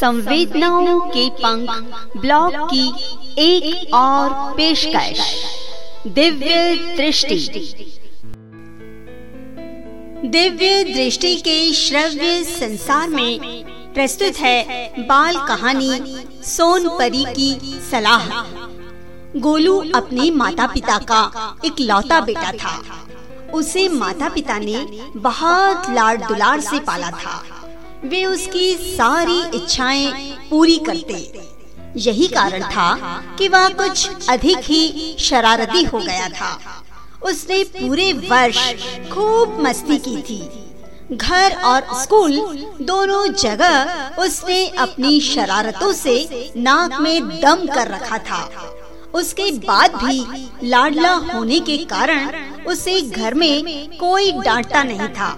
संवेदनाओं के पंख ब्लॉग की एक और पेशकश, दिव्य दृष्टि। दिव्य दृष्टि के श्रव्य संसार में प्रस्तुत है बाल कहानी सोन परी की सलाह। गोलू अपने माता पिता का एक लौता बेटा था। उसे माता पिता ने बहुत लाड दुलार से पाला था। वे उसकी सारी इच्छाएँ पूरी करते। यही कारण था कि वह कुछ अधिक ही शरारती हो गया था। उसने पूरे वर्ष खूब मस्ती की थी। घर और स्कूल दोनों जगह उसने अपनी शरारतों से नाक में दम कर रखा था। उसके बाद भी लाडला होने के कारण उसे घर में कोई डांटता नहीं था।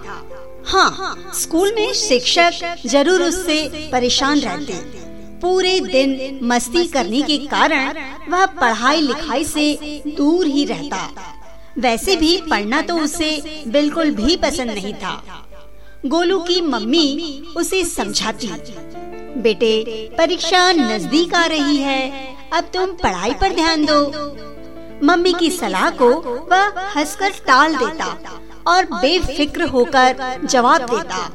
हाँ स्कूल में शिक्षक ज़रूर उससे परेशान रहते। पूरे दिन मस्ती करने के कारण वह पढ़ाई लिखाई से दूर ही रहता। वैसे भी पढ़ना तो उसे बिल्कुल भी पसंद नहीं था। गोलू की मम्मी उसे समझाती, बेटे, परीक्षा नज़दीक आ रही है, अब तुम पढ़ाई पर ध्यान दो। मम्मी की सलाह को वह हंसकर टाल देता। और बेफिक्र होकर जवाब देता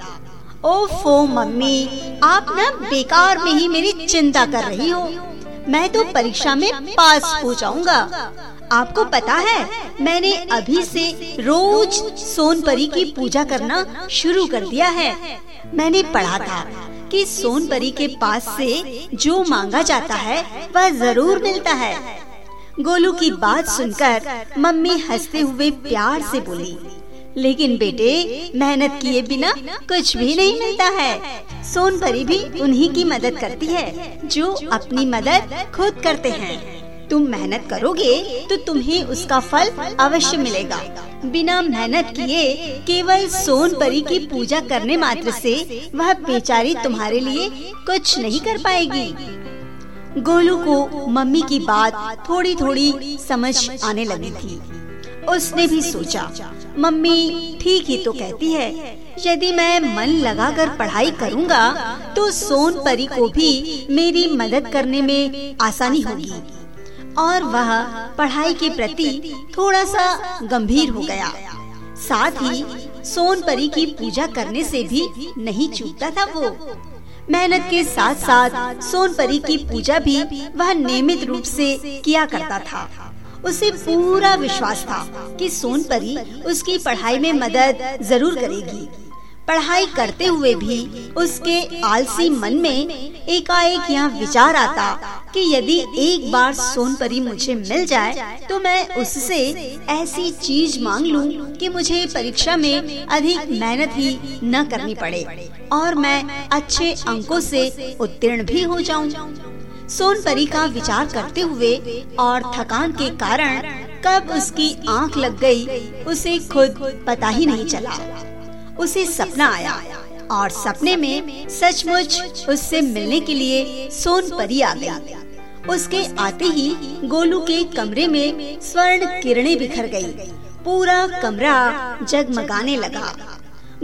ओफो मम्मी, आप न बेकार में ही मेरी चिंता कर रही हो। मैं तो परीक्षा में पास हो जाऊँगा। आपको पता है, मैंने अभी से रोज सोनपरी की पूजा करना शुरू कर दिया है। मैंने पढ़ा था कि सोनपरी के पास से जो मांगा जाता है, वह ज़रूर मिलता है। गोलू की बात सुनकर मम्मी हँसते हुए प्यार से बोली लेकिन बेटे मेहनत किए बिना कुछ भी नहीं मिलता है। सोन परी भी उन्हीं की मदद करती है जो अपनी मदद खुद करते हैं। तुम मेहनत करोगे तो तुम्हें उसका फल अवश्य मिलेगा। बिना मेहनत किए केवल सोन परी की पूजा करने मात्र से वह बेचारी तुम्हारे लिए कुछ नहीं कर पाएगी। गोलू को मम्मी की बात थोड़ी थोड़ी समझ आने लगी थी। उसने भी सोचा, मम्मी, ठीक ही तो कहती है, यदि मैं मन लगाकर पढ़ाई करूँगा तो सोन परी को भी मेरी मदद करने में आसानी होगी। और वह पढ़ाई के प्रति थोड़ा सा गंभीर हो गया। साथ ही सोन परी की पूजा करने से भी नहीं चूकता था वो। मेहनत के साथ साथ सोनपरी की पूजा भी वह नियमित रूप से किया करता था। उसे पूरा विश्वास था कि सोनपरी उसकी पढ़ाई में मदद ज़रूर करेगी। पढ़ाई करते हुए भी उसके आलसी मन में एकाएक यह विचार आता कि यदि एक बार सोनपरी मुझे मिल जाए तो मैं उससे ऐसी चीज़ मांग लूँ कि मुझे परीक्षा में अधिक मेहनत ही न करनी पड़े और मैं अच्छे अंकों से उत्तीर्ण भी हो जाऊँ। सोनपरी का विचार करते हुए और थकान के कारण कब उसकी आँख लग गई, उसे खुद पता ही नहीं चला उसे सपना आया। और सपने में सचमुच उससे मिलने के लिए सोन परी आ गई। उसके आते ही गोलू के कमरे में स्वर्ण किरणें बिखर गई। पूरा कमरा जगमगाने लगा।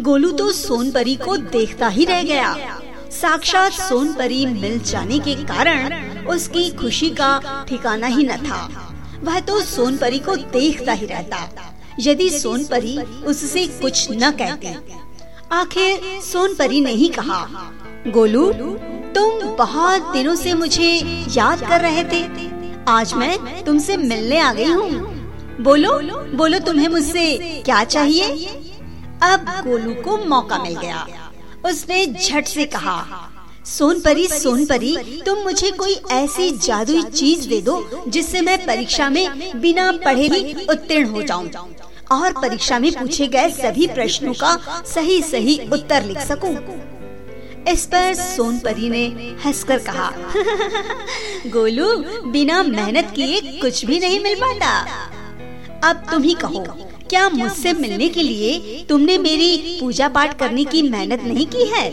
गोलू तो सोन परी को देखता ही रह गया। साक्षात सोन परी मिल जाने के कारण उसकी खुशी का ठिकाना ही न था। वह तो सोन परी को देखता ही रहता। यदि सोन परी उससे कुछ न कहती। आखिर सोनपरी ने ही कहा, गोलू, तुम बहुत दिनों से मुझे याद कर रहे थे। आज मैं तुमसे मिलने आ गई हूँ। बोलो बोलो तुम्हें मुझसे क्या चाहिए? अब गोलू को मौका मिल गया। उसने झट से कहा सोन परी सोन परी तुम मुझे कोई ऐसी जादुई चीज़ दे दो जिससे मैं परीक्षा में बिना पढ़े भी उत्तीर्ण हो जाऊँ। और परीक्षा में पूछे गए सभी प्रश्नों का सही सही उत्तर लिख सकूँ। इस पर सोन परी ने हंसकर कहा गोलू बिना मेहनत किए कुछ भी नहीं मिल पाता। अब तुम ही कहो क्या मुझसे मिलने के लिए तुमने मेरी पूजा पाठ करने की मेहनत नहीं की है।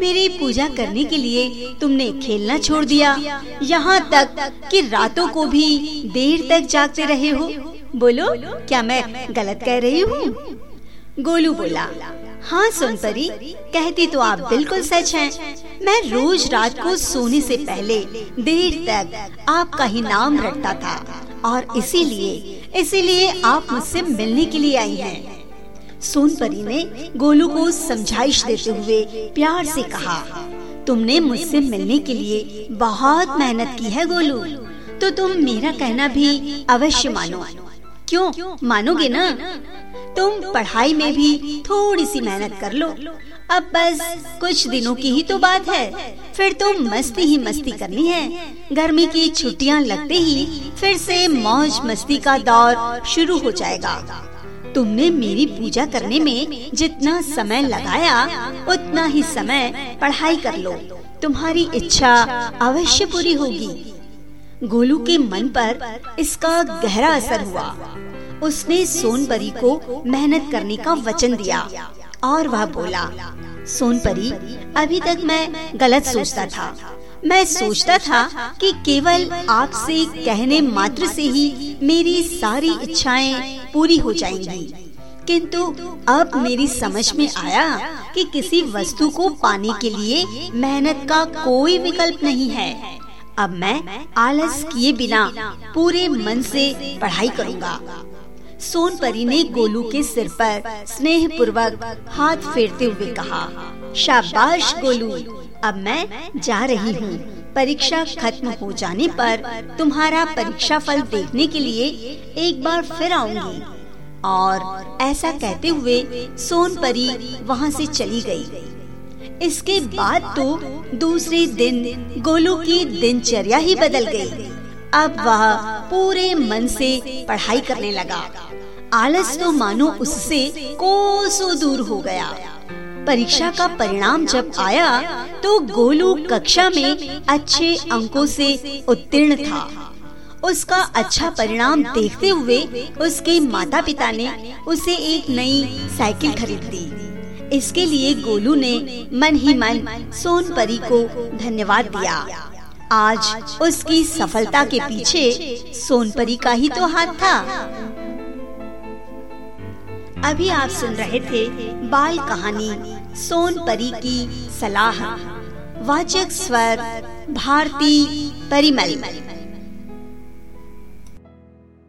मेरी पूजा करने के लिए तुमने खेलना छोड़ दिया यहाँ तक कि रातों को भी देर तक जागते रहे हो बोलो, क्या मैं गलत कह रही हूँ गोलू बोला हाँ सोनपरी, कहती तो आप बिल्कुल सच हैं। मैं रोज रात को सोने से पहले देर तक आपका ही नाम रटता था और इसीलिए इसीलिए आप मुझसे मिलने के लिए आई हैं। सोनपरी ने गोलू को समझाइश देते हुए प्यार से कहा, तुमने मुझसे मिलने के लिए बहुत मेहनत की है गोलू। तो तुम मेरा कहना भी अवश्य मानो। क्यों? मानोगे ना? तुम पढ़ाई में भी थोड़ी सी मेहनत कर लो। अब बस कुछ दिनों की ही तो बात है। फिर तो मस्ती ही मस्ती करनी है। गर्मी की छुट्टियाँ लगते ही फिर से मौज मस्ती का दौर शुरू हो जाएगा। तुमने मेरी पूजा करने में जितना समय लगाया, उतना ही समय पढ़ाई कर लो। तुम्हारी इच्छा अवश्य पूरी होगी। गोलू के मन पर इसका गहरा असर हुआ। उसने सोनपरी को मेहनत करने का वचन दिया और वह बोला, सोनपरी, अभी तक मैं गलत सोचता था। मैं सोचता था कि केवल आपसे कहने मात्र से ही मेरी सारी इच्छाएँ पूरी हो जाएँगी। किंतु अब मेरी समझ में आया कि किसी वस्तु को पाने के लिए मेहनत का कोई विकल्प नहीं है। अब मैं आलस किए बिना पूरे मन से पढ़ाई करूँगा। सोन परी ने गोलू के सिर पर स्नेह पूर्वक हाथ फेरते हुए कहा, शाबाश, गोलू! अब मैं जा रही हूँ परीक्षा खत्म हो जाने पर तुम्हारा परीक्षा फल देखने के लिए एक बार फिर आऊँगी और ऐसा कहते हुए सोन परी वहाँ से चली गई। इसके बाद तो दूसरे दिन गोलू की दिनचर्या ही बदल गई। अब वह पूरे मन से पढ़ाई करने लगा आलस तो मानो उससे कोसों दूर हो गया परीक्षा का परिणाम जब आया तो गोलू कक्षा में अच्छे अंकों से उत्तीर्ण था। उसका अच्छा परिणाम देखते हुए उसके माता पिता ने उसे एक नई साइकिल खरीद दी। इसके लिए गोलू ने मन ही मन सोन परी को धन्यवाद दिया। आज उसकी सफलता के पीछे सोनपरी का ही तो हाथ था। अभी आप सुन रहे थे बाल कहानी, सोन परी की सलाह। वाचक स्वर, भारती परिमल।